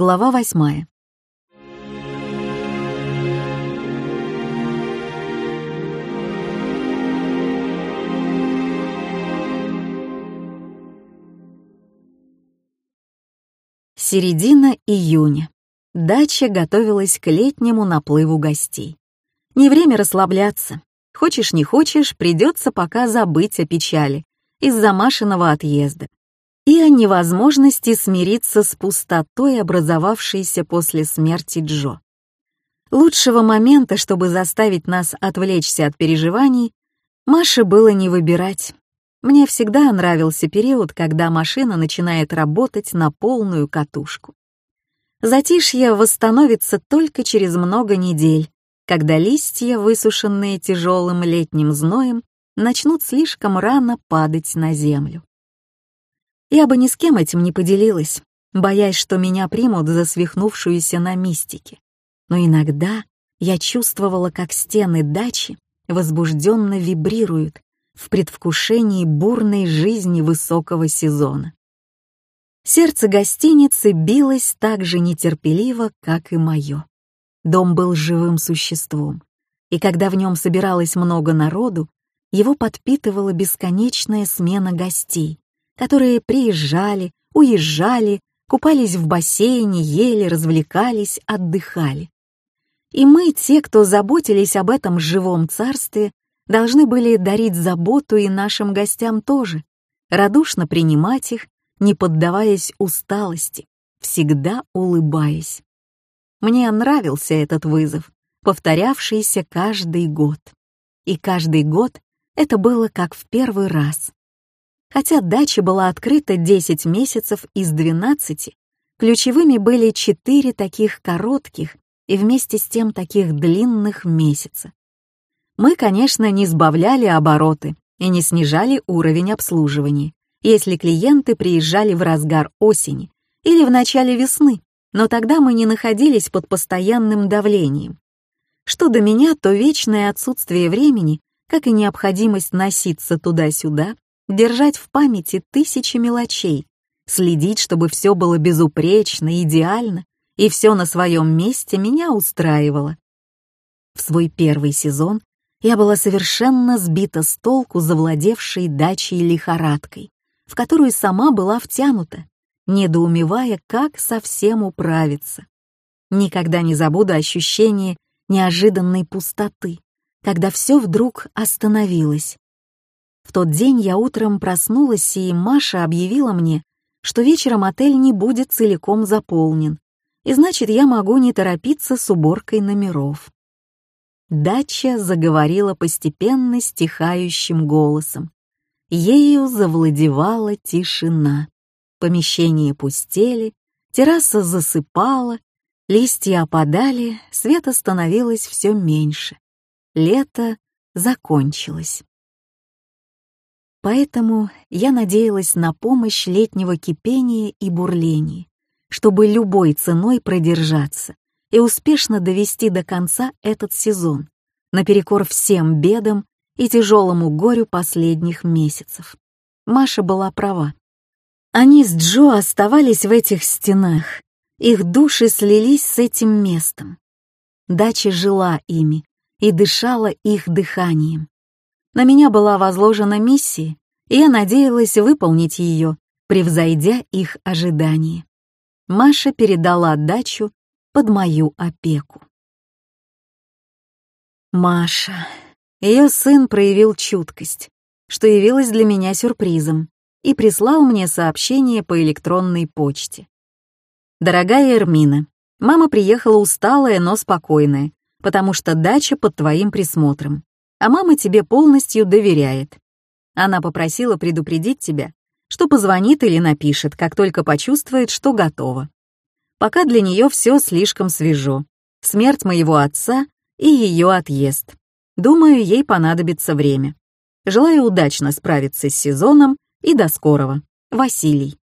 Глава восьмая. Середина июня. Дача готовилась к летнему наплыву гостей. Не время расслабляться. Хочешь не хочешь, придется пока забыть о печали из-за Машиного отъезда и о невозможности смириться с пустотой, образовавшейся после смерти Джо. Лучшего момента, чтобы заставить нас отвлечься от переживаний, Маше было не выбирать. Мне всегда нравился период, когда машина начинает работать на полную катушку. Затишье восстановится только через много недель, когда листья, высушенные тяжелым летним зноем, начнут слишком рано падать на землю. Я бы ни с кем этим не поделилась, боясь, что меня примут за свихнувшуюся на мистике. Но иногда я чувствовала, как стены дачи возбужденно вибрируют в предвкушении бурной жизни высокого сезона. Сердце гостиницы билось так же нетерпеливо, как и мое. Дом был живым существом, и когда в нем собиралось много народу, его подпитывала бесконечная смена гостей, которые приезжали, уезжали, купались в бассейне, ели, развлекались, отдыхали. И мы, те, кто заботились об этом живом царстве, должны были дарить заботу и нашим гостям тоже, радушно принимать их не поддаваясь усталости, всегда улыбаясь. Мне нравился этот вызов, повторявшийся каждый год. И каждый год это было как в первый раз. Хотя дача была открыта 10 месяцев из 12, ключевыми были 4 таких коротких и вместе с тем таких длинных месяца. Мы, конечно, не сбавляли обороты и не снижали уровень обслуживания, если клиенты приезжали в разгар осени или в начале весны, но тогда мы не находились под постоянным давлением. Что до меня, то вечное отсутствие времени, как и необходимость носиться туда-сюда, держать в памяти тысячи мелочей, следить, чтобы все было безупречно, идеально, и все на своем месте меня устраивало. В свой первый сезон я была совершенно сбита с толку завладевшей дачей лихорадкой в которую сама была втянута, недоумевая, как совсем управиться. Никогда не забуду ощущение неожиданной пустоты, когда все вдруг остановилось. В тот день я утром проснулась, и Маша объявила мне, что вечером отель не будет целиком заполнен, и значит, я могу не торопиться с уборкой номеров. Дача заговорила постепенно стихающим голосом, Ею завладевала тишина. Помещения пустели, терраса засыпала, листья опадали, света становилось все меньше. Лето закончилось. Поэтому я надеялась на помощь летнего кипения и бурления, чтобы любой ценой продержаться и успешно довести до конца этот сезон, наперекор всем бедам и тяжелому горю последних месяцев. Маша была права. Они с Джо оставались в этих стенах, их души слились с этим местом. Дача жила ими и дышала их дыханием. На меня была возложена миссия, и я надеялась выполнить ее, превзойдя их ожидания. Маша передала дачу под мою опеку. Маша, ее сын проявил чуткость, что явилось для меня сюрпризом, и прислал мне сообщение по электронной почте. «Дорогая Эрмина, мама приехала усталая, но спокойная, потому что дача под твоим присмотром, а мама тебе полностью доверяет. Она попросила предупредить тебя, что позвонит или напишет, как только почувствует, что готова. Пока для нее все слишком свежо. Смерть моего отца и ее отъезд. Думаю, ей понадобится время. Желаю удачно справиться с сезоном и до скорого. Василий.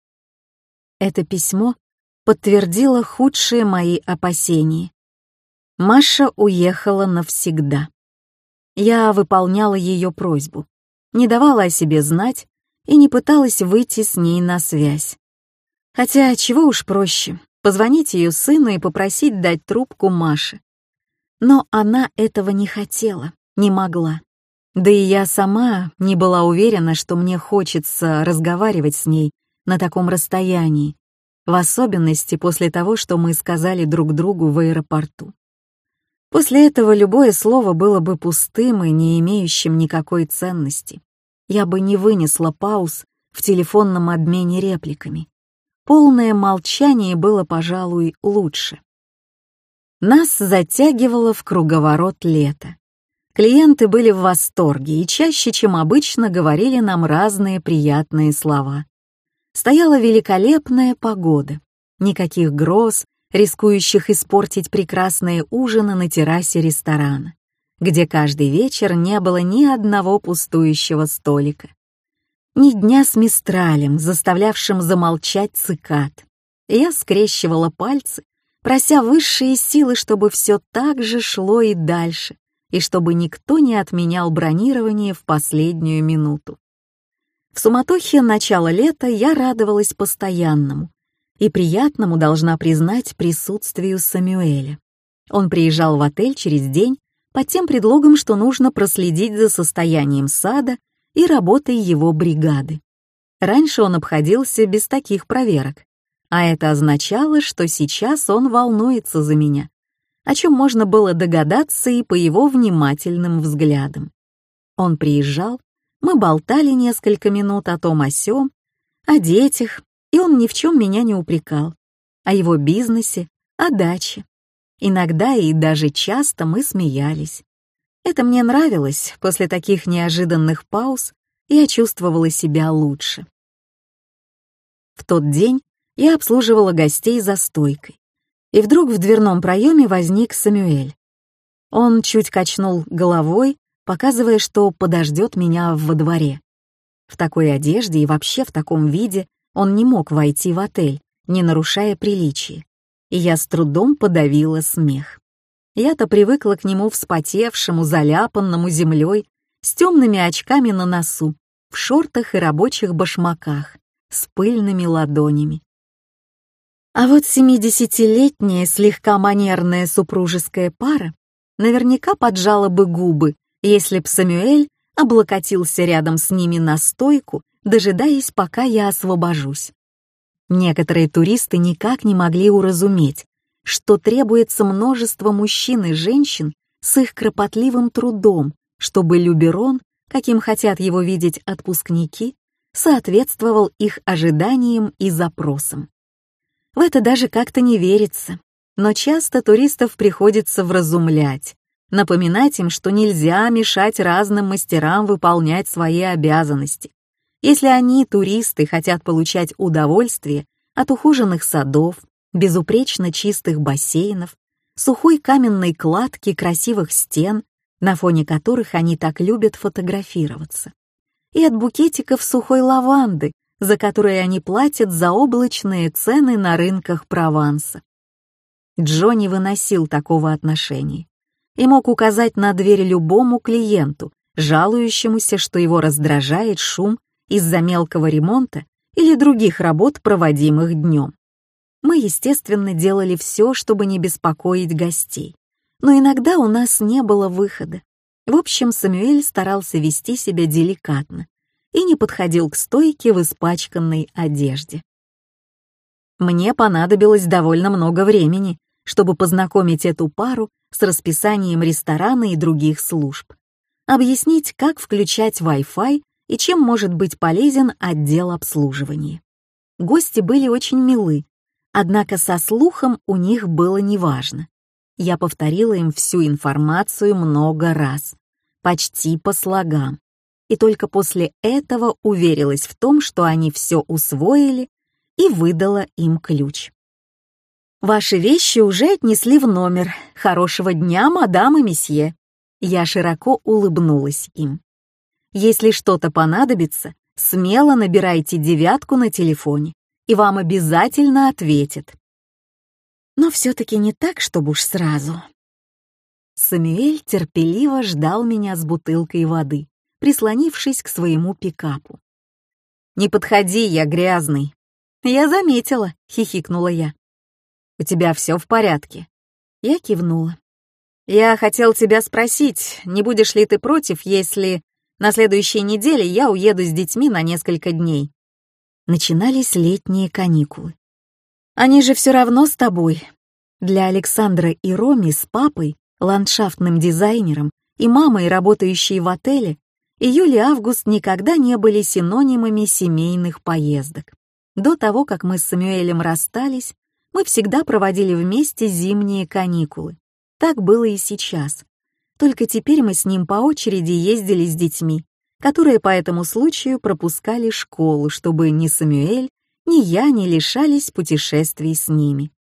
Это письмо подтвердило худшие мои опасения. Маша уехала навсегда. Я выполняла ее просьбу, не давала о себе знать и не пыталась выйти с ней на связь. Хотя чего уж проще, позвонить ее сыну и попросить дать трубку Маше. Но она этого не хотела, не могла. Да и я сама не была уверена, что мне хочется разговаривать с ней на таком расстоянии, в особенности после того, что мы сказали друг другу в аэропорту. После этого любое слово было бы пустым и не имеющим никакой ценности. Я бы не вынесла пауз в телефонном обмене репликами. Полное молчание было, пожалуй, лучше. Нас затягивало в круговорот лета. Клиенты были в восторге и чаще, чем обычно, говорили нам разные приятные слова. Стояла великолепная погода. Никаких гроз, рискующих испортить прекрасные ужины на террасе ресторана, где каждый вечер не было ни одного пустующего столика. Ни дня с мистралем, заставлявшим замолчать цикад. Я скрещивала пальцы, прося высшие силы, чтобы все так же шло и дальше, и чтобы никто не отменял бронирование в последнюю минуту. В суматохе начала лета я радовалась постоянному, и приятному должна признать присутствию Самюэля. Он приезжал в отель через день под тем предлогом, что нужно проследить за состоянием сада и работой его бригады. Раньше он обходился без таких проверок, а это означало, что сейчас он волнуется за меня, о чем можно было догадаться и по его внимательным взглядам. Он приезжал, мы болтали несколько минут о том о сём, о детях, и он ни в чем меня не упрекал. О его бизнесе, о даче. Иногда и даже часто мы смеялись. Это мне нравилось, после таких неожиданных пауз я чувствовала себя лучше. В тот день я обслуживала гостей за стойкой, и вдруг в дверном проеме возник Самюэль. Он чуть качнул головой, показывая, что подождет меня во дворе. В такой одежде и вообще в таком виде он не мог войти в отель, не нарушая приличий, и я с трудом подавила смех. Я-то привыкла к нему вспотевшему, заляпанному землей, с темными очками на носу, в шортах и рабочих башмаках, с пыльными ладонями. А вот семидесятилетняя слегка манерная супружеская пара наверняка поджала бы губы, если б Самюэль облокотился рядом с ними на стойку дожидаясь, пока я освобожусь. Некоторые туристы никак не могли уразуметь, что требуется множество мужчин и женщин с их кропотливым трудом, чтобы Люберон, каким хотят его видеть отпускники, соответствовал их ожиданиям и запросам. В это даже как-то не верится, но часто туристов приходится вразумлять, напоминать им, что нельзя мешать разным мастерам выполнять свои обязанности, если они, туристы, хотят получать удовольствие от ухоженных садов, безупречно чистых бассейнов, сухой каменной кладки красивых стен, на фоне которых они так любят фотографироваться, и от букетиков сухой лаванды, за которые они платят за облачные цены на рынках Прованса. Джо не выносил такого отношения и мог указать на дверь любому клиенту, жалующемуся, что его раздражает шум из-за мелкого ремонта или других работ, проводимых днем. Мы, естественно, делали все, чтобы не беспокоить гостей, но иногда у нас не было выхода. В общем, Самюэль старался вести себя деликатно и не подходил к стойке в испачканной одежде. Мне понадобилось довольно много времени, чтобы познакомить эту пару с расписанием ресторана и других служб, объяснить, как включать Wi-Fi и чем может быть полезен отдел обслуживания. Гости были очень милы, однако со слухом у них было неважно. Я повторила им всю информацию много раз, почти по слогам, и только после этого уверилась в том, что они все усвоили и выдала им ключ. «Ваши вещи уже отнесли в номер. Хорошего дня, мадам и месье!» Я широко улыбнулась им. Если что-то понадобится, смело набирайте девятку на телефоне, и вам обязательно ответят. Но все-таки не так, чтобы уж сразу. Самюэль терпеливо ждал меня с бутылкой воды, прислонившись к своему пикапу. «Не подходи, я грязный». «Я заметила», — хихикнула я. У тебя все в порядке?» Я кивнула. «Я хотел тебя спросить, не будешь ли ты против, если на следующей неделе я уеду с детьми на несколько дней?» Начинались летние каникулы. «Они же все равно с тобой». Для Александра и Роми с папой, ландшафтным дизайнером, и мамой, работающей в отеле, июль и август никогда не были синонимами семейных поездок. До того, как мы с Самюэлем расстались, мы всегда проводили вместе зимние каникулы. Так было и сейчас. Только теперь мы с ним по очереди ездили с детьми, которые по этому случаю пропускали школу, чтобы ни Самюэль, ни я не лишались путешествий с ними.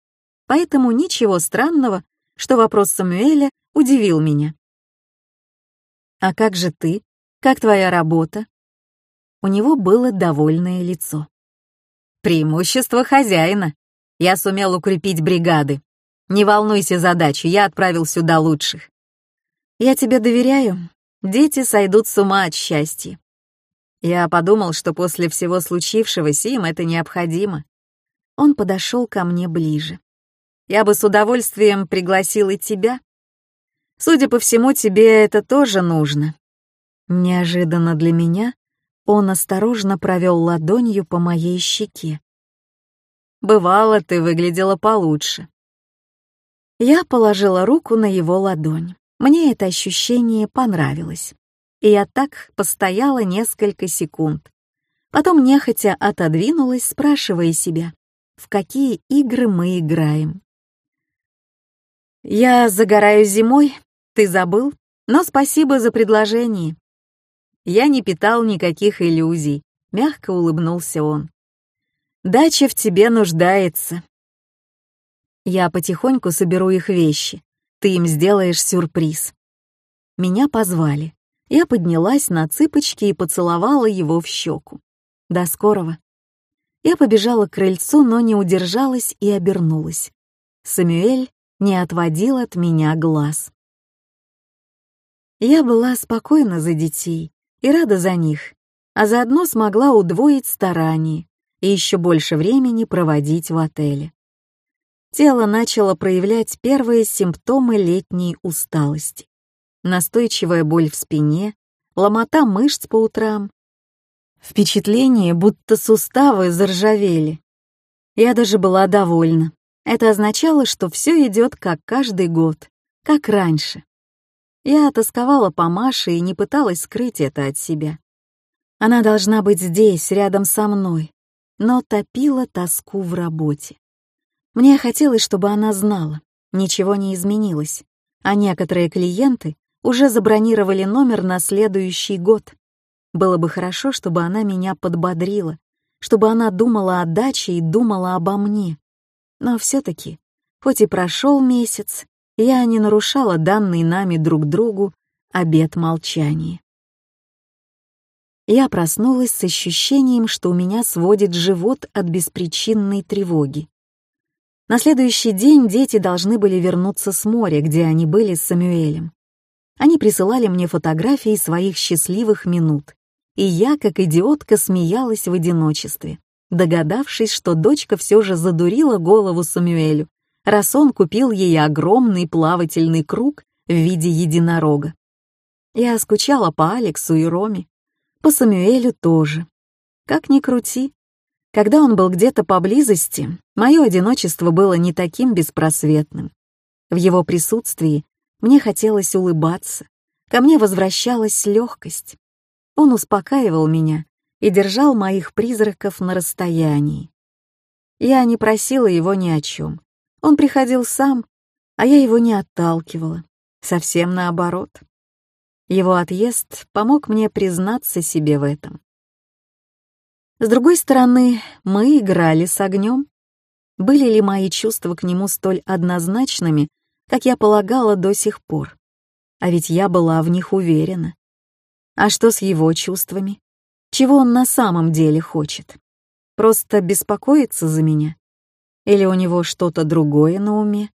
Поэтому ничего странного, что вопрос Самуэля удивил меня. «А как же ты? Как твоя работа?» У него было довольное лицо. «Преимущество хозяина. Я сумел укрепить бригады. Не волнуйся за дачу, я отправил сюда лучших. Я тебе доверяю. Дети сойдут с ума от счастья. Я подумал, что после всего случившегося им это необходимо. Он подошел ко мне ближе. Я бы с удовольствием пригласил и тебя. Судя по всему, тебе это тоже нужно. Неожиданно для меня он осторожно провел ладонью по моей щеке. Бывало, ты выглядела получше. Я положила руку на его ладонь. Мне это ощущение понравилось. И я так постояла несколько секунд. Потом нехотя отодвинулась, спрашивая себя, в какие игры мы играем. «Я загораю зимой, ты забыл? Но спасибо за предложение». Я не питал никаких иллюзий, мягко улыбнулся он. Дача в тебе нуждается. Я потихоньку соберу их вещи. Ты им сделаешь сюрприз. Меня позвали. Я поднялась на цыпочки и поцеловала его в щеку. До скорого. Я побежала к крыльцу, но не удержалась и обернулась. Самюэль не отводил от меня глаз. Я была спокойна за детей и рада за них, а заодно смогла удвоить старания и еще больше времени проводить в отеле. Тело начало проявлять первые симптомы летней усталости. Настойчивая боль в спине, ломота мышц по утрам. Впечатление, будто суставы заржавели. Я даже была довольна. Это означало, что все идет как каждый год, как раньше. Я тосковала по Маше и не пыталась скрыть это от себя. Она должна быть здесь, рядом со мной, но топила тоску в работе. Мне хотелось, чтобы она знала, ничего не изменилось, а некоторые клиенты уже забронировали номер на следующий год. Было бы хорошо, чтобы она меня подбодрила, чтобы она думала о даче и думала обо мне. Но все-таки, хоть и прошел месяц, я не нарушала данный нами друг другу обет молчания. Я проснулась с ощущением, что у меня сводит живот от беспричинной тревоги. На следующий день дети должны были вернуться с моря, где они были с Самюэлем. Они присылали мне фотографии своих счастливых минут, и я, как идиотка, смеялась в одиночестве, догадавшись, что дочка все же задурила голову Самюэлю, раз он купил ей огромный плавательный круг в виде единорога. Я скучала по Алексу и Роме, по Самюэлю тоже. Как ни крути, когда он был где-то поблизости, мое одиночество было не таким беспросветным. В его присутствии мне хотелось улыбаться, ко мне возвращалась легкость. Он успокаивал меня и держал моих призраков на расстоянии. Я не просила его ни о чем. Он приходил сам, а я его не отталкивала. Совсем наоборот. Его отъезд помог мне признаться себе в этом. С другой стороны, мы играли с огнем. Были ли мои чувства к нему столь однозначными, как я полагала до сих пор? А ведь я была в них уверена. А что с его чувствами? Чего он на самом деле хочет? Просто беспокоиться за меня? Или у него что-то другое на уме?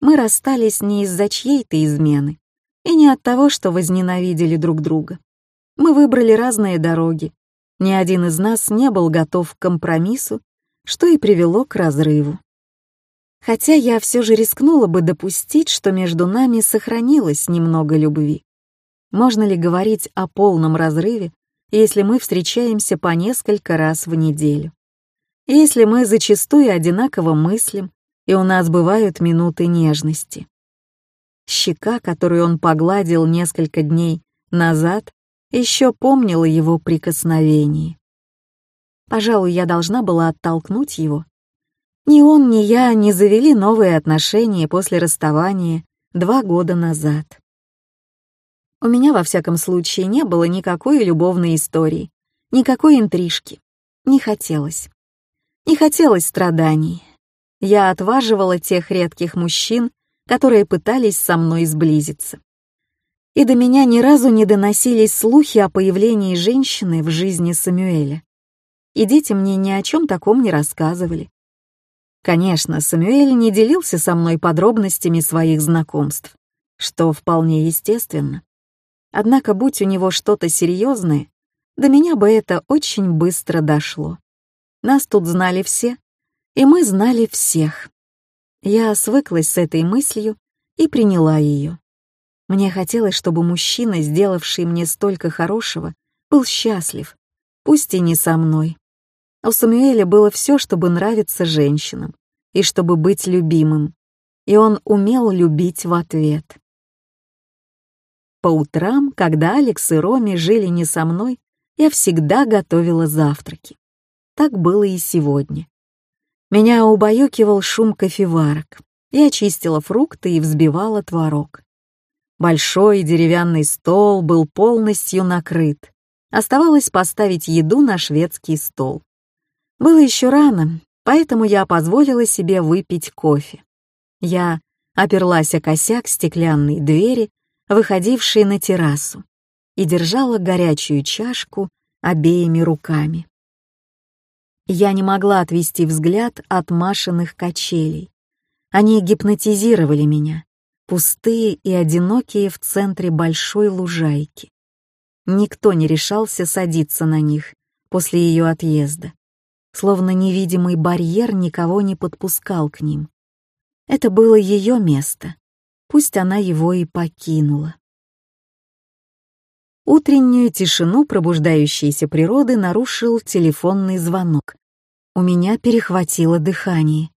Мы расстались не из-за чьей-то измены, и не от того, что возненавидели друг друга. Мы выбрали разные дороги. Ни один из нас не был готов к компромиссу, что и привело к разрыву. Хотя я все же рискнула бы допустить, что между нами сохранилось немного любви. Можно ли говорить о полном разрыве, если мы встречаемся по несколько раз в неделю? Если мы зачастую одинаково мыслим, и у нас бывают минуты нежности. Щека, которую он погладил несколько дней назад, еще помнила его прикосновение. Пожалуй, я должна была оттолкнуть его, ни он, ни я не завели новые отношения после расставания два года назад. У меня, во всяком случае, не было никакой любовной истории, никакой интрижки. Не хотелось. Не хотелось страданий. Я отваживала тех редких мужчин, которые пытались со мной сблизиться. И до меня ни разу не доносились слухи о появлении женщины в жизни Самюэля. И дети мне ни о чем таком не рассказывали. Конечно, Самюэль не делился со мной подробностями своих знакомств, что вполне естественно. Однако, будь у него что-то серьезное, до меня бы это очень быстро дошло. Нас тут знали все, и мы знали всех. Я свыклась с этой мыслью и приняла ее. Мне хотелось, чтобы мужчина, сделавший мне столько хорошего, был счастлив, пусть и не со мной. У Самуэля было все, чтобы нравиться женщинам и чтобы быть любимым, и он умел любить в ответ. По утрам, когда Алекс и Роми жили не со мной, я всегда готовила завтраки. Так было и сегодня. Меня убаюкивал шум кофеварок. Я чистила фрукты и взбивала творог. Большой деревянный стол был полностью накрыт. Оставалось поставить еду на шведский стол. Было еще рано, поэтому я позволила себе выпить кофе. Я оперлась о косяк стеклянной двери, выходившей на террасу, и держала горячую чашку обеими руками. Я не могла отвести взгляд от Машиных качелей. Они гипнотизировали меня, пустые и одинокие в центре большой лужайки. Никто не решался садиться на них после ее отъезда словно невидимый барьер никого не подпускал к ним. Это было ее место, пусть она его и покинула. Утреннюю тишину пробуждающейся природы нарушил телефонный звонок. У меня перехватило дыхание.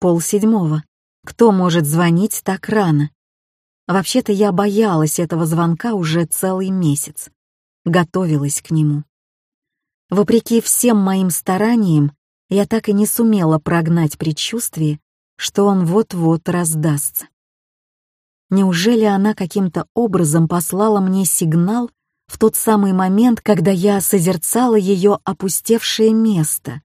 Пол седьмого. Кто может звонить так рано? Вообще-то я боялась этого звонка уже целый месяц. Готовилась к нему. Вопреки всем моим стараниям, я так и не сумела прогнать предчувствие, что он вот-вот раздастся. Неужели она каким-то образом послала мне сигнал в тот самый момент, когда я созерцала ее опустевшее место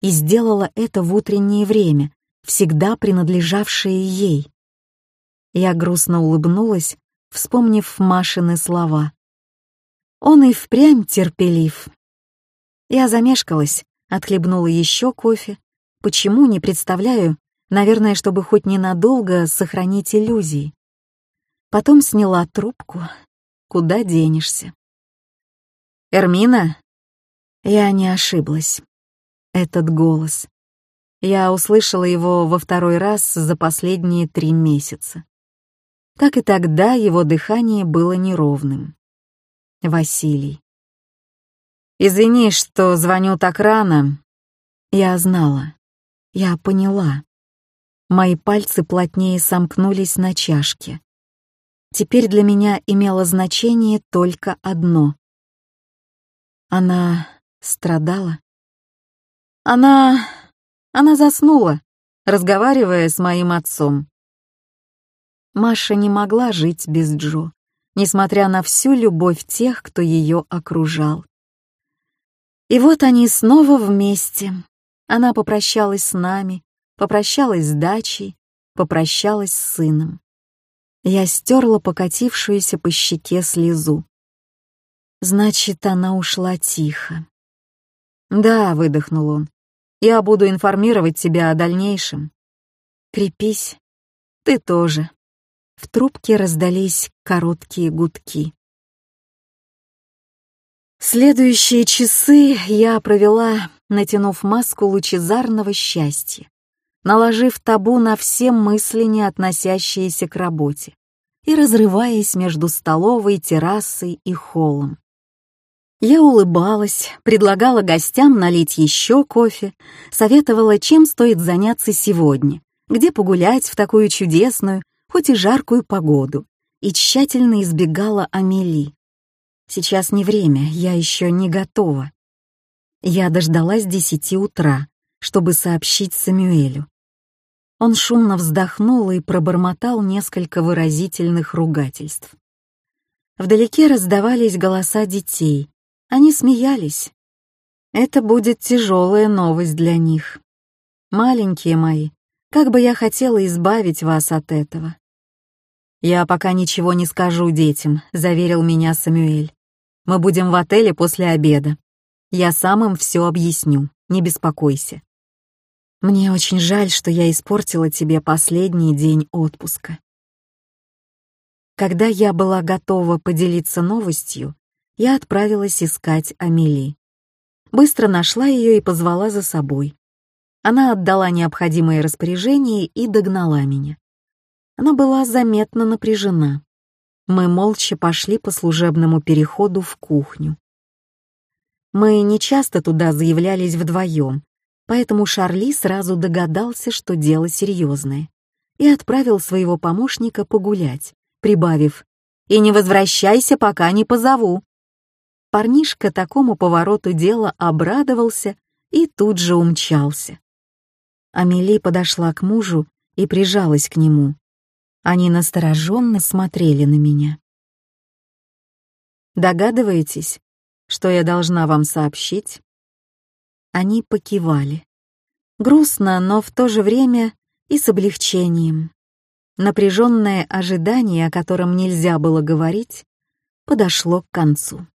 и сделала это в утреннее время, всегда принадлежавшее ей? Я грустно улыбнулась, вспомнив Машины слова. Он и впрямь терпелив, я замешкалась, отхлебнула еще кофе. Почему, не представляю. Наверное, чтобы хоть ненадолго сохранить иллюзии. Потом сняла трубку. Куда денешься? «Эрмина?» Я не ошиблась. Этот голос. Я услышала его во второй раз за последние три месяца. Как и тогда, его дыхание было неровным. Василий. Извини, что звоню так рано. Я знала. Я поняла. Мои пальцы плотнее сомкнулись на чашке. Теперь для меня имело значение только одно. Она страдала. Она... она заснула, разговаривая с моим отцом. Маша не могла жить без Джо, несмотря на всю любовь тех, кто ее окружал. И вот они снова вместе. Она попрощалась с нами, попрощалась с дачей, попрощалась с сыном. Я стерла покатившуюся по щеке слезу. Значит, она ушла тихо. «Да», — выдохнул он, — «я буду информировать тебя о дальнейшем». «Крепись. Ты тоже». В трубке раздались короткие гудки. Следующие часы я провела, натянув маску лучезарного счастья, наложив табу на все мысли, не относящиеся к работе, и разрываясь между столовой, террасой и холлом. Я улыбалась, предлагала гостям налить еще кофе, советовала, чем стоит заняться сегодня, где погулять в такую чудесную, хоть и жаркую погоду, и тщательно избегала Амели. Сейчас не время, я еще не готова. Я дождалась десяти утра, чтобы сообщить Самюэлю. Он шумно вздохнул и пробормотал несколько выразительных ругательств. Вдалеке раздавались голоса детей, они смеялись. Это будет тяжелая новость для них. Маленькие мои, как бы я хотела избавить вас от этого. «Я пока ничего не скажу детям», — заверил меня Самюэль. «Мы будем в отеле после обеда. Я сам им все объясню, не беспокойся». «Мне очень жаль, что я испортила тебе последний день отпуска». Когда я была готова поделиться новостью, я отправилась искать Амели. Быстро нашла ее и позвала за собой. Она отдала необходимые распоряжения и догнала меня. Она была заметно напряжена. Мы молча пошли по служебному переходу в кухню. Мы не часто туда заявлялись вдвоем, поэтому Шарли сразу догадался, что дело серьезное, и отправил своего помощника погулять, прибавив «И не возвращайся, пока не позову». Парнишка такому повороту дела обрадовался и тут же умчался. Амели подошла к мужу и прижалась к нему. Они настороженно смотрели на меня. «Догадываетесь, что я должна вам сообщить?» Они покивали. Грустно, но в то же время и с облегчением. Напряженное ожидание, о котором нельзя было говорить, подошло к концу.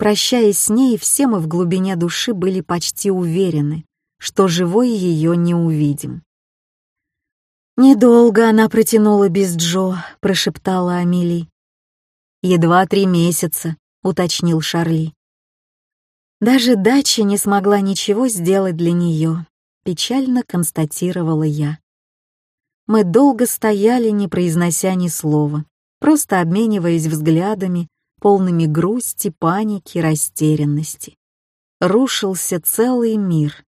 Прощаясь с ней, все мы в глубине души были почти уверены, что живой ее не увидим. «Недолго она протянула без Джо», — прошептала Амели. «Едва три месяца», — уточнил Шарли. Даже дача не смогла ничего сделать для нее, печально констатировала я. Мы долго стояли, не произнося ни слова, просто обмениваясь взглядами полными грусти, паники, растерянности. Рушился целый мир.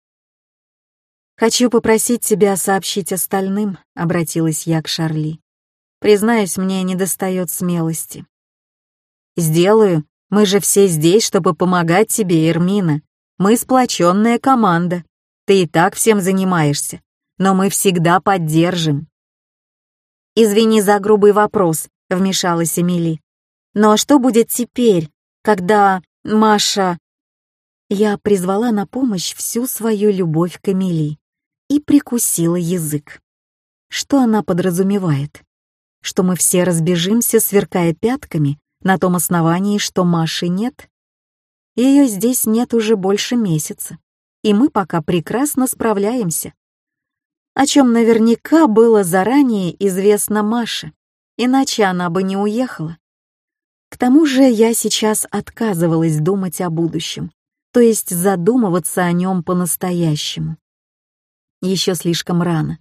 «Хочу попросить тебя сообщить остальным», — обратилась я к Шарли. «Признаюсь, мне недостает смелости». «Сделаю. Мы же все здесь, чтобы помогать тебе, Эрмина. Мы сплоченная команда. Ты и так всем занимаешься, но мы всегда поддержим». «Извини за грубый вопрос», — вмешалась Эмили. Но что будет теперь, когда Маша... Я призвала на помощь всю свою любовь к Эмили и прикусила язык. Что она подразумевает? Что мы все разбежимся, сверкая пятками, на том основании, что Маши нет? Ее здесь нет уже больше месяца, и мы пока прекрасно справляемся. О чем наверняка было заранее известно Маше, иначе она бы не уехала. К тому же я сейчас отказывалась думать о будущем, то есть задумываться о нем по-настоящему. Еще слишком рано.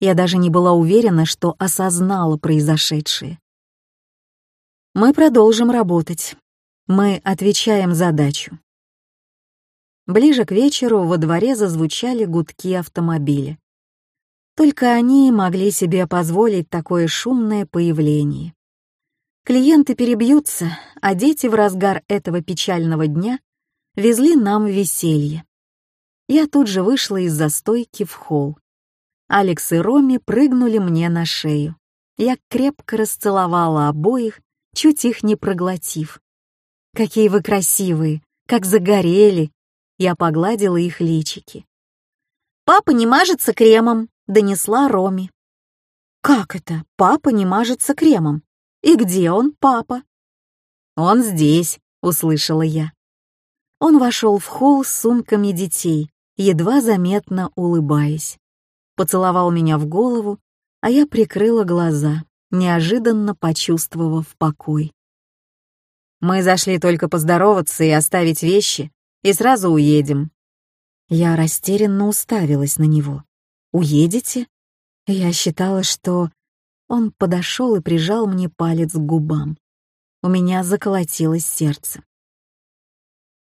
Я даже не была уверена, что осознала произошедшее. Мы продолжим работать. Мы отвечаем задачу. Ближе к вечеру во дворе зазвучали гудки автомобиля. Только они могли себе позволить такое шумное появление. Клиенты перебьются, а дети в разгар этого печального дня везли нам веселье. Я тут же вышла из застойки в холл. Алекс и Роми прыгнули мне на шею. Я крепко расцеловала обоих, чуть их не проглотив. «Какие вы красивые! Как загорели!» Я погладила их личики. «Папа не мажется кремом», — донесла Роми. «Как это? Папа не мажется кремом?» «И где он, папа?» «Он здесь», — услышала я. Он вошел в холл с сумками детей, едва заметно улыбаясь. Поцеловал меня в голову, а я прикрыла глаза, неожиданно почувствовав покой. «Мы зашли только поздороваться и оставить вещи, и сразу уедем». Я растерянно уставилась на него. Уедете? Я считала, что... Он подошел и прижал мне палец к губам. У меня заколотилось сердце.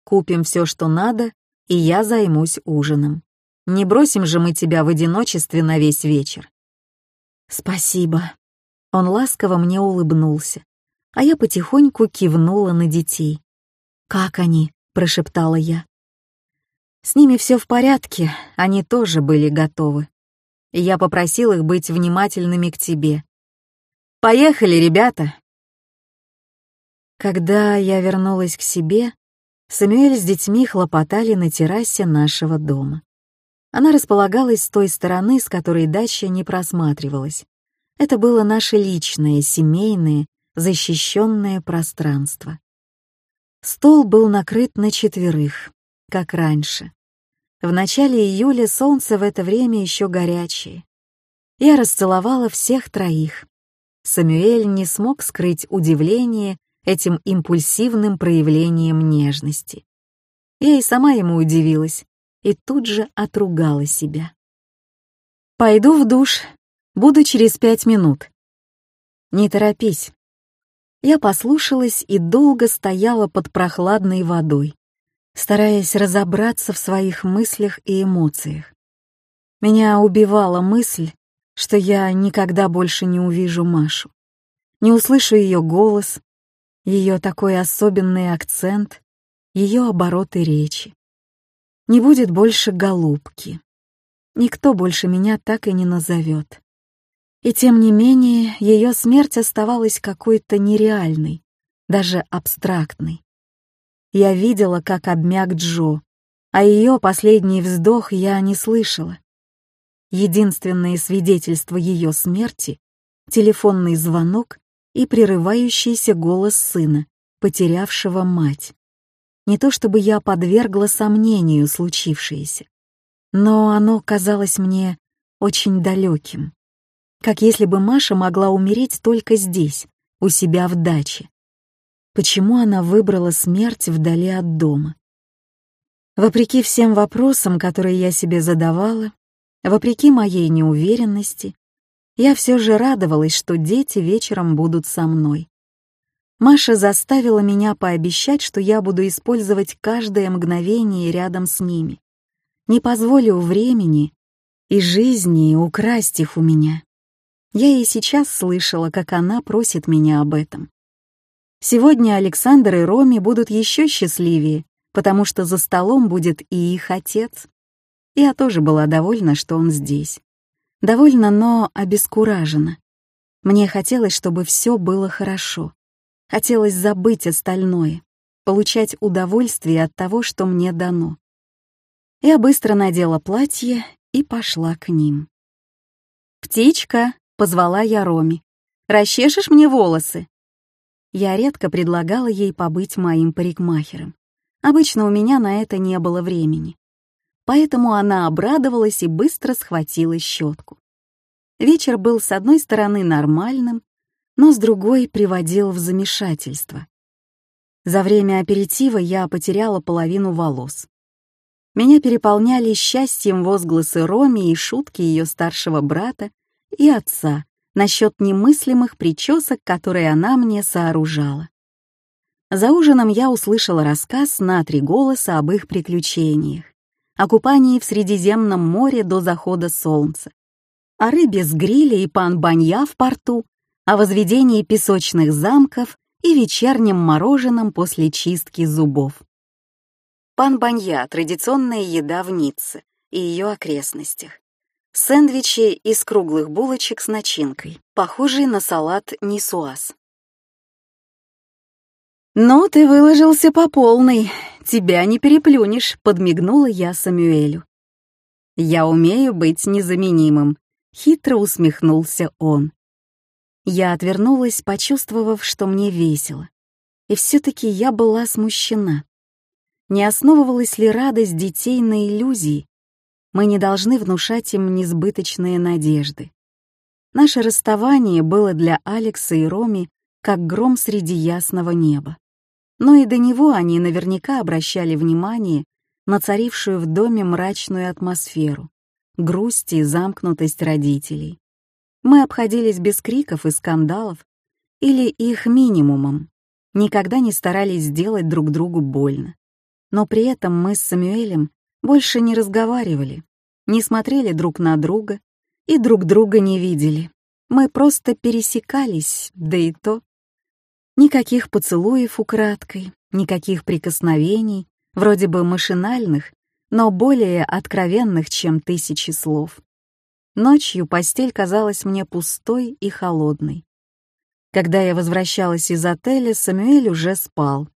Купим все, что надо, и я займусь ужином. Не бросим же мы тебя в одиночестве на весь вечер. Спасибо. Он ласково мне улыбнулся, а я потихоньку кивнула на детей. «Как они?» — прошептала я. С ними все в порядке, они тоже были готовы. Я попросил их быть внимательными к тебе. Поехали, ребята!» Когда я вернулась к себе, Самюэль с детьми хлопотали на террасе нашего дома. Она располагалась с той стороны, с которой дача не просматривалась. Это было наше личное, семейное, защищенное пространство. Стол был накрыт на четверых, как раньше. В начале июля солнце в это время еще горячее. Я расцеловала всех троих, Самюэль не смог скрыть удивление этим импульсивным проявлением нежности. Я и сама ему удивилась и тут же отругала себя. «Пойду в душ, буду через пять минут». «Не торопись». Я послушалась и долго стояла под прохладной водой, стараясь разобраться в своих мыслях и эмоциях. Меня убивала мысль, что я никогда больше не увижу Машу. Не услышу ее голос, ее такой особенный акцент, ее обороты речи. Не будет больше голубки. Никто больше меня так и не назовет. И тем не менее, ее смерть оставалась какой-то нереальной, даже абстрактной. Я видела, как обмяк Джо, а ее последний вздох я не слышала. Единственное свидетельство ее смерти — телефонный звонок и прерывающийся голос сына, потерявшего мать. Не то чтобы я подвергла сомнению случившееся, но оно казалось мне очень далеким. Как если бы Маша могла умереть только здесь, у себя в даче. Почему она выбрала смерть вдали от дома? Вопреки всем вопросам, которые я себе задавала, Вопреки моей неуверенности, я все же радовалась, что дети вечером будут со мной. Маша заставила меня пообещать, что я буду использовать каждое мгновение рядом с ними. Не позволю времени и жизни украсть их у меня. Я и сейчас слышала, как она просит меня об этом. Сегодня Александр и Роми будут еще счастливее, потому что за столом будет и их отец. Я тоже была довольна, что он здесь. Довольна, но обескуражена. Мне хотелось, чтобы все было хорошо. Хотелось забыть остальное, получать удовольствие от того, что мне дано. Я быстро надела платье и пошла к ним. «Птичка!» — позвала я Роми. «Расчешешь мне волосы?» Я редко предлагала ей побыть моим парикмахером. Обычно у меня на это не было времени поэтому она обрадовалась и быстро схватила щетку. Вечер был с одной стороны нормальным, но с другой приводил в замешательство. За время аперитива я потеряла половину волос. Меня переполняли счастьем возгласы Роми и шутки ее старшего брата и отца насчет немыслимых причесок, которые она мне сооружала. За ужином я услышала рассказ на три голоса об их приключениях о купании в Средиземном море до захода солнца, о рыбе с гриля и пан-банья в порту, о возведении песочных замков и вечернем мороженом после чистки зубов. Пан-банья — традиционная еда в Ницце и ее окрестностях. Сэндвичи из круглых булочек с начинкой, похожие на салат нисуаз. «Ну, ты выложился по полной, тебя не переплюнешь», — подмигнула я Самюэлю. «Я умею быть незаменимым», — хитро усмехнулся он. Я отвернулась, почувствовав, что мне весело. И все-таки я была смущена. Не основывалась ли радость детей на иллюзии? Мы не должны внушать им несбыточные надежды. Наше расставание было для Алекса и Роми как гром среди ясного неба но и до него они наверняка обращали внимание на царившую в доме мрачную атмосферу, грусть и замкнутость родителей. Мы обходились без криков и скандалов, или их минимумом, никогда не старались сделать друг другу больно. Но при этом мы с Самюэлем больше не разговаривали, не смотрели друг на друга и друг друга не видели. Мы просто пересекались, да и то. Никаких поцелуев украдкой, никаких прикосновений, вроде бы машинальных, но более откровенных, чем тысячи слов. Ночью постель казалась мне пустой и холодной. Когда я возвращалась из отеля, Самюэль уже спал.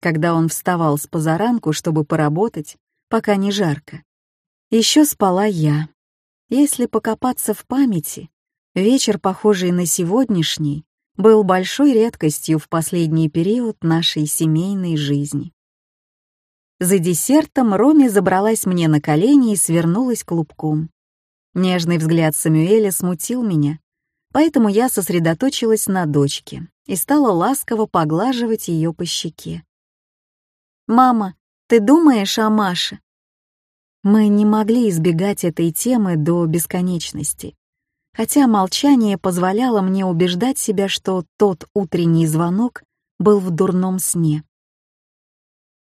Когда он вставал с позаранку, чтобы поработать, пока не жарко, еще спала я. Если покопаться в памяти, вечер, похожий на сегодняшний, был большой редкостью в последний период нашей семейной жизни. За десертом Роми забралась мне на колени и свернулась клубком. Нежный взгляд Самюэля смутил меня, поэтому я сосредоточилась на дочке и стала ласково поглаживать ее по щеке. «Мама, ты думаешь о Маше?» Мы не могли избегать этой темы до бесконечности, хотя молчание позволяло мне убеждать себя, что тот утренний звонок был в дурном сне.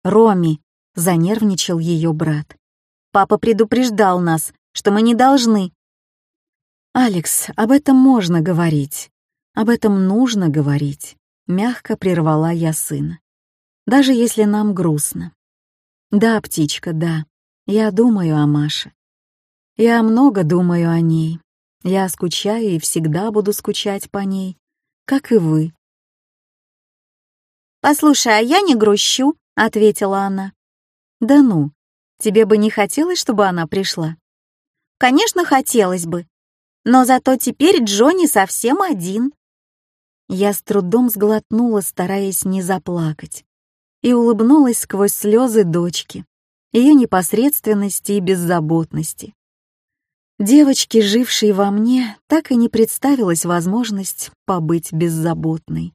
«Роми», — занервничал ее брат. «Папа предупреждал нас, что мы не должны». «Алекс, об этом можно говорить. Об этом нужно говорить», — мягко прервала я сына. «Даже если нам грустно». «Да, птичка, да, я думаю о Маше. Я много думаю о ней. Я скучаю и всегда буду скучать по ней, как и вы». «Послушай, а я не грущу», — ответила она. «Да ну, тебе бы не хотелось, чтобы она пришла?» «Конечно, хотелось бы. Но зато теперь Джонни совсем один». Я с трудом сглотнула, стараясь не заплакать, и улыбнулась сквозь слезы дочки, ее непосредственности и беззаботности. Девочке, жившей во мне, так и не представилась возможность побыть беззаботной.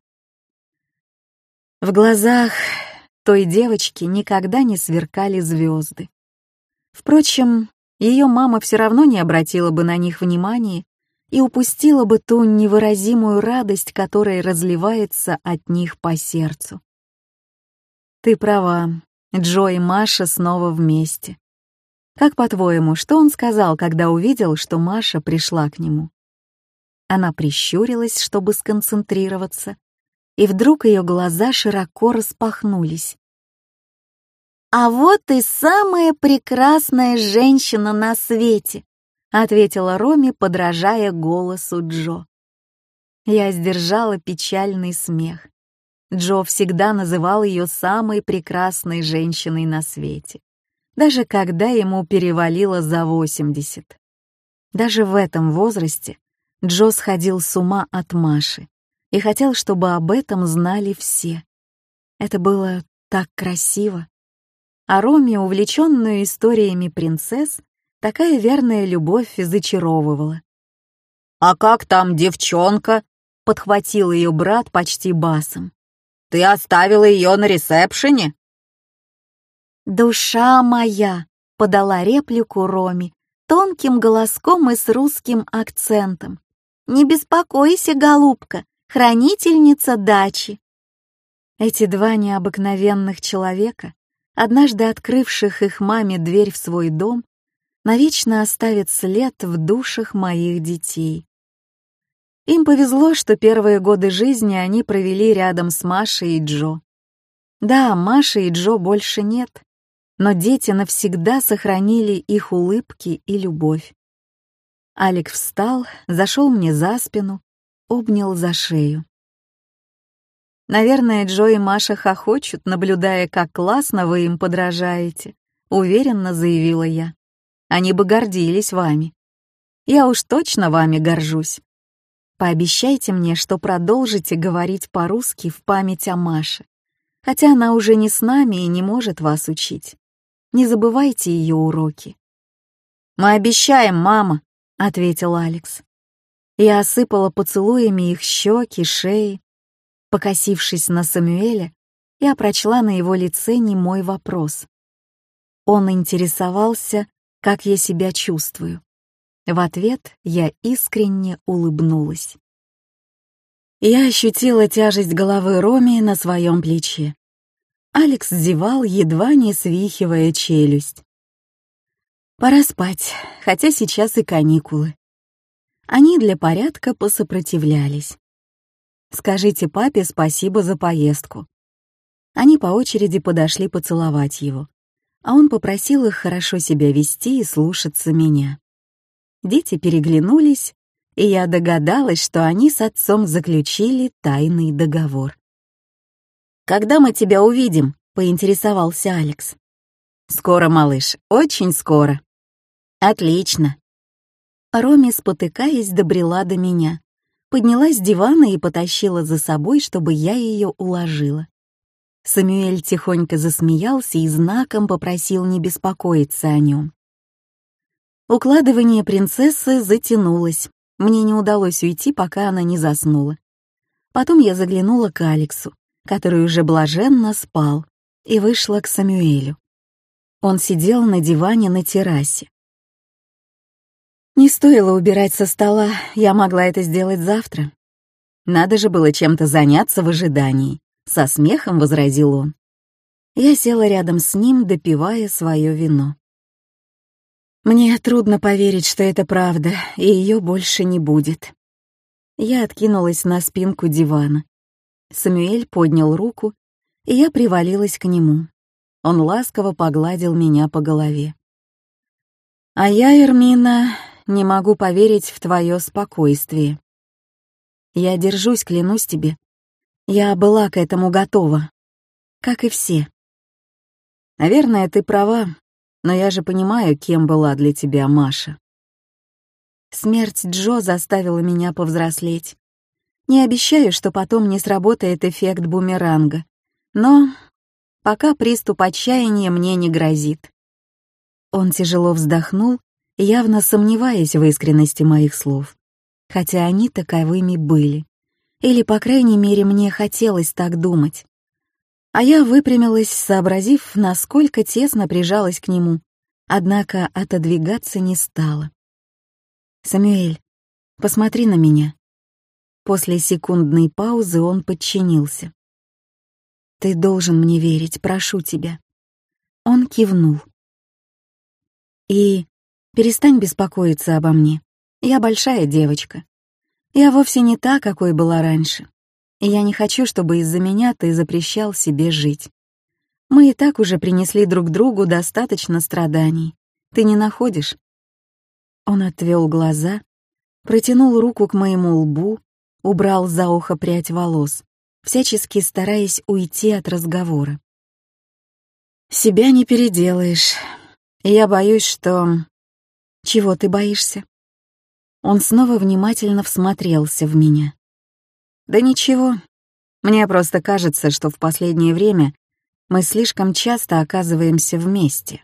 В глазах той девочки никогда не сверкали звезды. Впрочем, ее мама все равно не обратила бы на них внимания и упустила бы ту невыразимую радость, которая разливается от них по сердцу. Ты права, Джо и Маша снова вместе. Как по-твоему, что он сказал, когда увидел, что Маша пришла к нему? Она прищурилась, чтобы сконцентрироваться, и вдруг ее глаза широко распахнулись. «А вот и самая прекрасная женщина на свете», — ответила Роми, подражая голосу Джо. Я сдержала печальный смех. Джо всегда называл ее самой прекрасной женщиной на свете, даже когда ему перевалило за 80. Даже в этом возрасте Джо сходил с ума от Маши и хотел, чтобы об этом знали все. Это было так красиво. А Роме, увлеченную историями принцесс, такая верная любовь зачаровывала. «А как там девчонка?» — подхватил ее брат почти басом. «Ты оставила ее на ресепшене?» «Душа моя!» — подала реплику Роме, тонким голоском и с русским акцентом. «Не беспокойся, голубка, хранительница дачи». Эти два необыкновенных человека однажды открывших их маме дверь в свой дом, навечно оставит след в душах моих детей. Им повезло, что первые годы жизни они провели рядом с Машей и Джо. Да, Маши и Джо больше нет, но дети навсегда сохранили их улыбки и любовь. Алик встал, зашел мне за спину, обнял за шею. Наверное, Джо и Маша хохочут, наблюдая, как классно вы им подражаете, уверенно заявила я. Они бы гордились вами. Я уж точно вами горжусь. Пообещайте мне, что продолжите говорить по-русски в память о Маше, хотя она уже не с нами и не может вас учить. Не забывайте ее уроки. «Мы обещаем, мама», — ответил Алекс. Я осыпала поцелуями их щеки, шеи, Покосившись на Самуэля, я прочла на его лице немой вопрос. Он интересовался, как я себя чувствую. В ответ я искренне улыбнулась. Я ощутила тяжесть головы Роми на своем плече. Алекс зевал, едва не свихивая челюсть. Пора спать, хотя сейчас и каникулы. Они для порядка посопротивлялись. «Скажите папе спасибо за поездку». Они по очереди подошли поцеловать его, а он попросил их хорошо себя вести и слушаться меня. Дети переглянулись, и я догадалась, что они с отцом заключили тайный договор. «Когда мы тебя увидим?» — поинтересовался Алекс. «Скоро, малыш, очень скоро». «Отлично». Роми, спотыкаясь, добрела до меня, поднялась с дивана и потащила за собой, чтобы я ее уложила. Самюэль тихонько засмеялся и знаком попросил не беспокоиться о нем. Укладывание принцессы затянулось. Мне не удалось уйти, пока она не заснула. Потом я заглянула к Алексу, который уже блаженно спал, и вышла к Самюэлю. Он сидел на диване на террасе. Не стоило убирать со стола, я могла это сделать завтра. Надо же было чем-то заняться в ожидании, со смехом возразил он. Я села рядом с ним, допивая свое вино. Мне трудно поверить, что это правда, и ее больше не будет. Я откинулась на спинку дивана. Самуэль поднял руку, и я привалилась к нему. Он ласково погладил меня по голове. «А я, Эрмина, не могу поверить в твое спокойствие. Я держусь, клянусь тебе. Я была к этому готова, как и все. Наверное, ты права, но я же понимаю, кем была для тебя Маша. Смерть Джо заставила меня повзрослеть. Не обещаю, что потом не сработает эффект бумеранга, но пока приступ отчаяния мне не грозит. Он тяжело вздохнул, явно сомневаясь в искренности моих слов, хотя они таковыми были. Или, по крайней мере, мне хотелось так думать. А я выпрямилась, сообразив, насколько тесно прижалась к нему, однако отодвигаться не стала. «Самюэль, посмотри на меня». После секундной паузы он подчинился. «Ты должен мне верить, прошу тебя». Он кивнул. «И перестань беспокоиться обо мне. Я большая девочка. Я вовсе не та, какой была раньше и я не хочу, чтобы из-за меня ты запрещал себе жить. Мы и так уже принесли друг другу достаточно страданий. Ты не находишь?» Он отвел глаза, протянул руку к моему лбу, убрал за ухо прядь волос, всячески стараясь уйти от разговора. «Себя не переделаешь. Я боюсь, что...» «Чего ты боишься?» Он снова внимательно всмотрелся в меня. Да ничего. Мне просто кажется, что в последнее время мы слишком часто оказываемся вместе.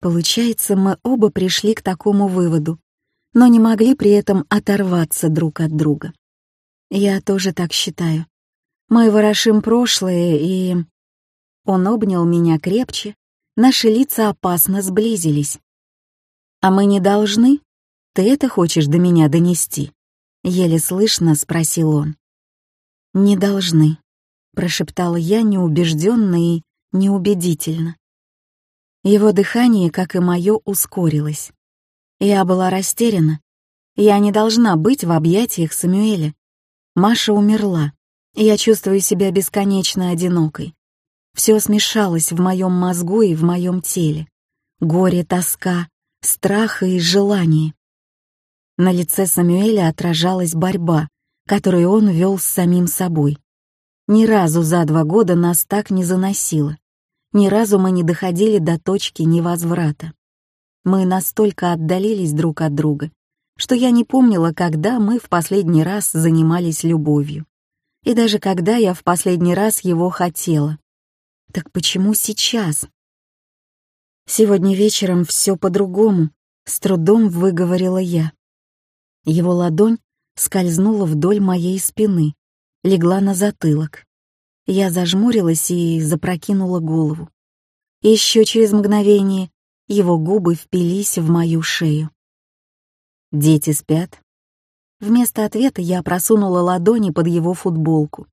Получается, мы оба пришли к такому выводу, но не могли при этом оторваться друг от друга. Я тоже так считаю. Мы ворошим прошлое, и... Он обнял меня крепче, наши лица опасно сблизились. «А мы не должны? Ты это хочешь до меня донести?» Еле слышно спросил он. «Не должны», — прошептала я неубежденно и неубедительно. Его дыхание, как и мое, ускорилось. Я была растеряна. Я не должна быть в объятиях Самюэля. Маша умерла, и я чувствую себя бесконечно одинокой. Все смешалось в моем мозгу и в моем теле. Горе, тоска, страх и желание. На лице Самюэля отражалась борьба, которую он вел с самим собой. Ни разу за два года нас так не заносило. Ни разу мы не доходили до точки невозврата. Мы настолько отдалились друг от друга, что я не помнила, когда мы в последний раз занимались любовью. И даже когда я в последний раз его хотела. Так почему сейчас? Сегодня вечером все по-другому, с трудом выговорила я. Его ладонь скользнула вдоль моей спины, легла на затылок. Я зажмурилась и запрокинула голову. Еще через мгновение его губы впились в мою шею. «Дети спят?» Вместо ответа я просунула ладони под его футболку.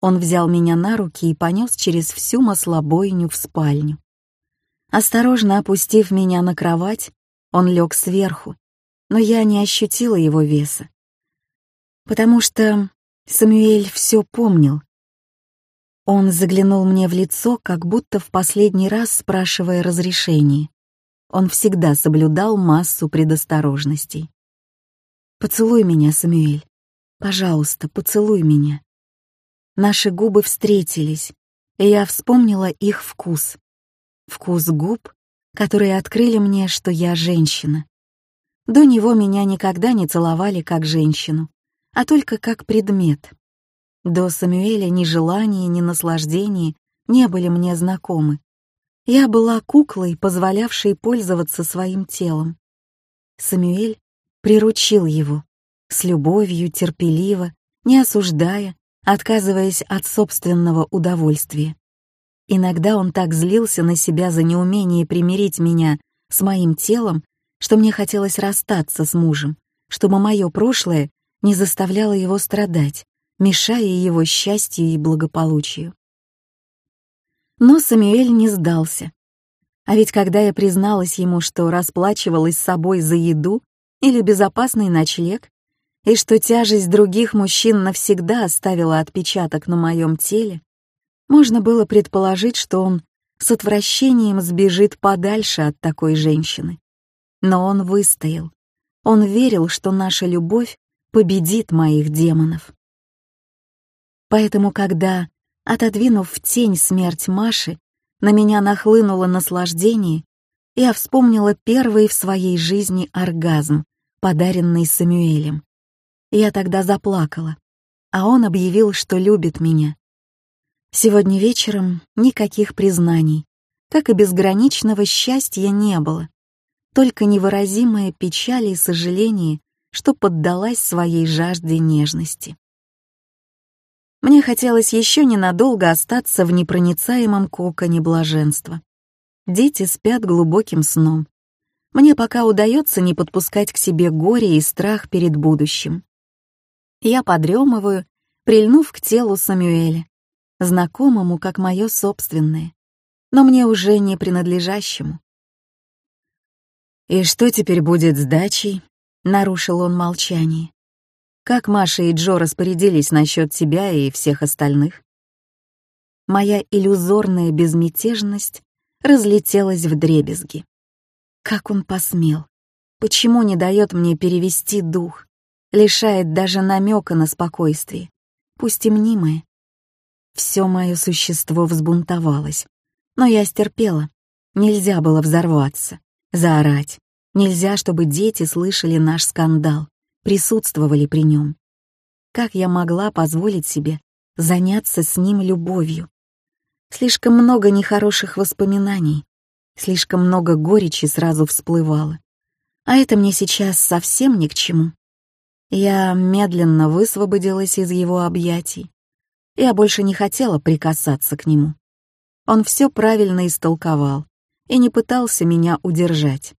Он взял меня на руки и понес через всю маслобойню в спальню. Осторожно опустив меня на кровать, он лег сверху, но я не ощутила его веса. Потому что Самюэль все помнил. Он заглянул мне в лицо, как будто в последний раз спрашивая разрешения. Он всегда соблюдал массу предосторожностей. «Поцелуй меня, Самюэль. Пожалуйста, поцелуй меня». Наши губы встретились, и я вспомнила их вкус. Вкус губ, которые открыли мне, что я женщина. До него меня никогда не целовали как женщину, а только как предмет. До Самуэля ни желания, ни наслаждения не были мне знакомы. Я была куклой, позволявшей пользоваться своим телом. Самуэль приручил его, с любовью, терпеливо, не осуждая, отказываясь от собственного удовольствия. Иногда он так злился на себя за неумение примирить меня с моим телом, что мне хотелось расстаться с мужем, чтобы мое прошлое не заставляло его страдать, мешая его счастью и благополучию. Но Самюэль не сдался. А ведь когда я призналась ему, что расплачивалась с собой за еду или безопасный ночлег, и что тяжесть других мужчин навсегда оставила отпечаток на моем теле, можно было предположить, что он с отвращением сбежит подальше от такой женщины. Но он выстоял. Он верил, что наша любовь победит моих демонов. Поэтому, когда, отодвинув в тень смерть Маши, на меня нахлынуло наслаждение, я вспомнила первый в своей жизни оргазм, подаренный Самюэлем. Я тогда заплакала, а он объявил, что любит меня. Сегодня вечером никаких признаний, как и безграничного счастья не было, только невыразимая печаль и сожаление, что поддалась своей жажде нежности. Мне хотелось еще ненадолго остаться в непроницаемом коконе блаженства. Дети спят глубоким сном. Мне пока удается не подпускать к себе горе и страх перед будущим. Я подремываю, прильнув к телу Самюэля, знакомому как мое собственное, но мне уже не принадлежащему. «И что теперь будет с дачей?» — нарушил он молчание. «Как Маша и Джо распорядились насчет тебя и всех остальных?» Моя иллюзорная безмятежность разлетелась в дребезги. Как он посмел? Почему не дает мне перевести дух? лишает даже намека на спокойствие, пусть и мнимое. Все мое существо взбунтовалось, но я стерпела. Нельзя было взорваться, заорать. Нельзя, чтобы дети слышали наш скандал, присутствовали при нем. Как я могла позволить себе заняться с ним любовью? Слишком много нехороших воспоминаний, слишком много горечи сразу всплывало. А это мне сейчас совсем ни к чему. Я медленно высвободилась из его объятий. Я больше не хотела прикасаться к нему. Он все правильно истолковал и не пытался меня удержать.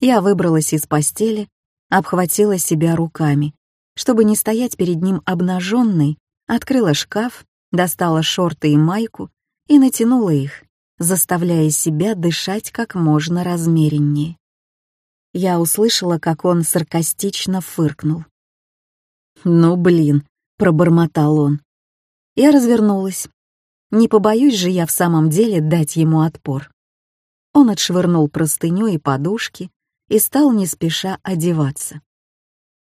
Я выбралась из постели, обхватила себя руками, чтобы не стоять перед ним обнаженной, открыла шкаф, достала шорты и майку и натянула их, заставляя себя дышать как можно размереннее я услышала, как он саркастично фыркнул. «Ну, блин», — пробормотал он. Я развернулась. Не побоюсь же я в самом деле дать ему отпор. Он отшвырнул простыню и подушки и стал не спеша одеваться.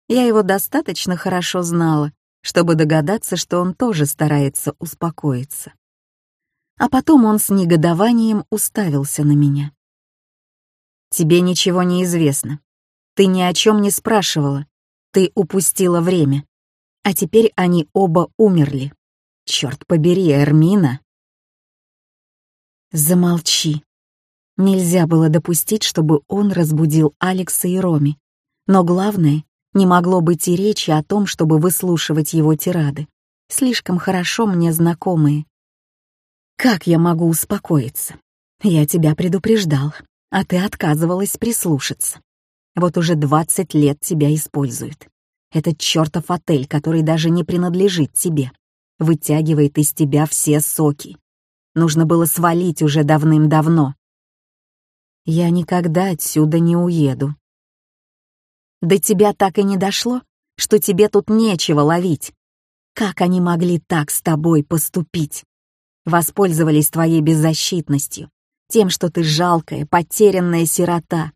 Я его достаточно хорошо знала, чтобы догадаться, что он тоже старается успокоиться. А потом он с негодованием уставился на меня. Тебе ничего не известно. Ты ни о чем не спрашивала. Ты упустила время. А теперь они оба умерли. Черт побери, Эрмина. Замолчи. Нельзя было допустить, чтобы он разбудил Алекса и Роми. Но главное, не могло быть и речи о том, чтобы выслушивать его тирады. Слишком хорошо мне знакомые. Как я могу успокоиться? Я тебя предупреждал. а ты отказывалась прислушаться. Вот уже 20 лет тебя используют. Этот чертов отель, который даже не принадлежит тебе, вытягивает из тебя все соки. Нужно было свалить уже давным-давно. Я никогда отсюда не уеду. До тебя так и не дошло, что тебе тут нечего ловить. Как они могли так с тобой поступить? Воспользовались твоей беззащитностью, тем, что ты жалкая, потерянная сирота.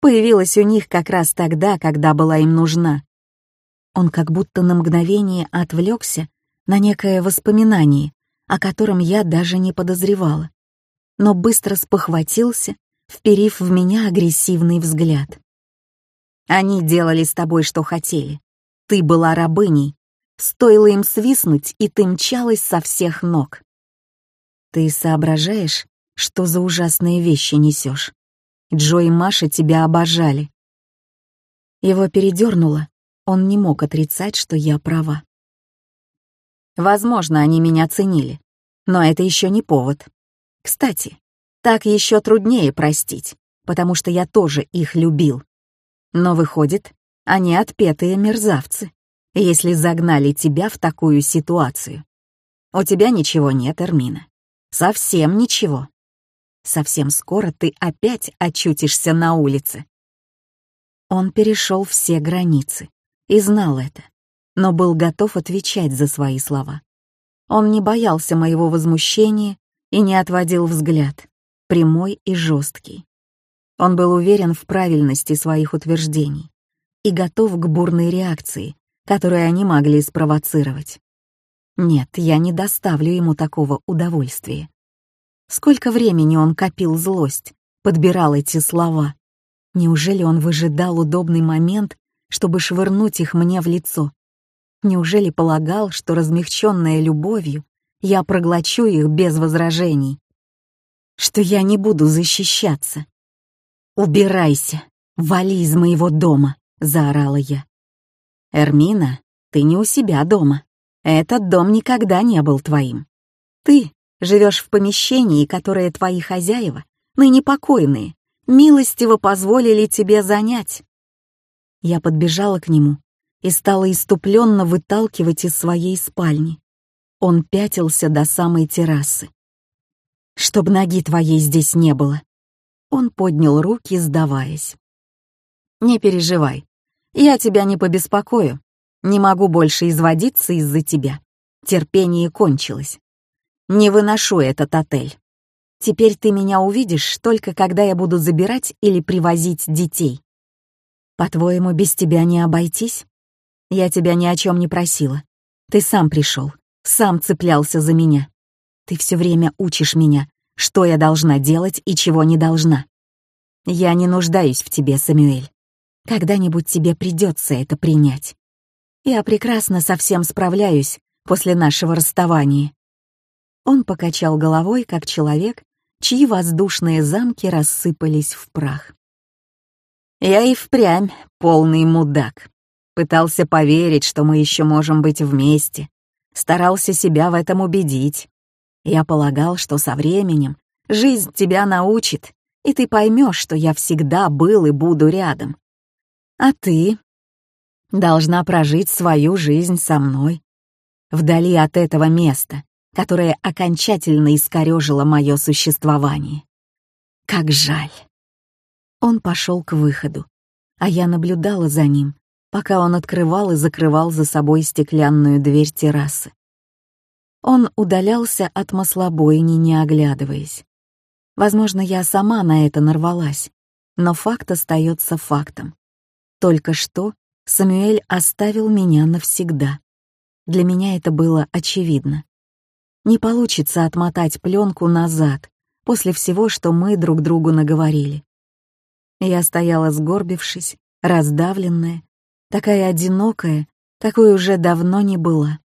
Появилась у них как раз тогда, когда была им нужна. Он как будто на мгновение отвлекся на некое воспоминание, о котором я даже не подозревала, но быстро спохватился, вперив в меня агрессивный взгляд. Они делали с тобой, что хотели. Ты была рабыней, Стоило им свистнуть, и ты мчалась со всех ног. Ты соображаешь, что за ужасные вещи несешь? Джо и Маша тебя обожали. Его передернуло, он не мог отрицать, что я права. Возможно, они меня ценили, но это еще не повод. Кстати, так еще труднее простить, потому что я тоже их любил. Но выходит, они отпетые мерзавцы если загнали тебя в такую ситуацию. У тебя ничего нет, Эрмина. Совсем ничего. Совсем скоро ты опять очутишься на улице. Он перешел все границы и знал это, но был готов отвечать за свои слова. Он не боялся моего возмущения и не отводил взгляд, прямой и жесткий. Он был уверен в правильности своих утверждений и готов к бурной реакции, которые они могли спровоцировать. Нет, я не доставлю ему такого удовольствия. Сколько времени он копил злость, подбирал эти слова. Неужели он выжидал удобный момент, чтобы швырнуть их мне в лицо? Неужели полагал, что размягченная любовью я проглочу их без возражений? Что я не буду защищаться? «Убирайся! Вали из моего дома!» — заорала я. «Эрмина, ты не у себя дома. Этот дом никогда не был твоим. Ты живешь в помещении, которое твои хозяева, ныне покойные, милостиво позволили тебе занять». Я подбежала к нему и стала иступленно выталкивать из своей спальни. Он пятился до самой террасы. «Чтоб ноги твоей здесь не было». Он поднял руки, сдаваясь. «Не переживай, я тебя не побеспокою. Не могу больше изводиться из-за тебя. Терпение кончилось. Не выношу этот отель. Теперь ты меня увидишь только когда я буду забирать или привозить детей. По-твоему, без тебя не обойтись? Я тебя ни о чем не просила. Ты сам пришел, сам цеплялся за меня. Ты все время учишь меня, что я должна делать и чего не должна. Я не нуждаюсь в тебе, Самюэль. Когда-нибудь тебе придется это принять. Я прекрасно со всем справляюсь после нашего расставания». Он покачал головой, как человек, чьи воздушные замки рассыпались в прах. «Я и впрямь полный мудак. Пытался поверить, что мы еще можем быть вместе. Старался себя в этом убедить. Я полагал, что со временем жизнь тебя научит, и ты поймешь, что я всегда был и буду рядом. А ты должна прожить свою жизнь со мной, вдали от этого места, которое окончательно искорежило мое существование. Как жаль. Он пошел к выходу, а я наблюдала за ним, пока он открывал и закрывал за собой стеклянную дверь террасы. Он удалялся от маслобойни, не оглядываясь. Возможно, я сама на это нарвалась, но факт остается фактом. Только что Самюэль оставил меня навсегда. Для меня это было очевидно. Не получится отмотать пленку назад после всего, что мы друг другу наговорили. Я стояла сгорбившись, раздавленная, такая одинокая, какой уже давно не была.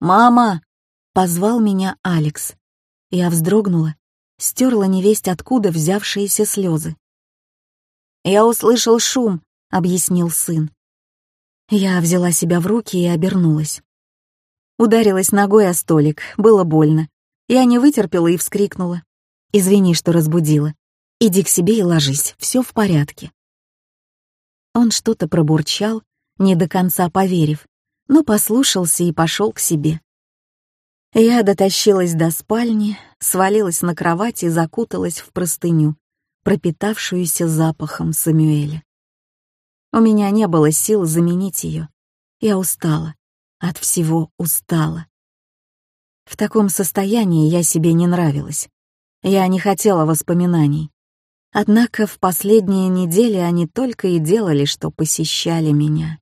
«Мама!» — позвал меня Алекс. Я вздрогнула, стерла невесть откуда взявшиеся слезы. «Я услышал шум», — объяснил сын. Я взяла себя в руки и обернулась. Ударилась ногой о столик, было больно. Я не вытерпела и вскрикнула. «Извини, что разбудила. Иди к себе и ложись, все в порядке». Он что-то пробурчал, не до конца поверив, но послушался и пошел к себе. Я дотащилась до спальни, свалилась на кровать и закуталась в простыню, пропитавшуюся запахом Самюэля. У меня не было сил заменить ее. Я устала, от всего устала. В таком состоянии я себе не нравилась. Я не хотела воспоминаний. Однако в последние недели они только и делали, что посещали меня.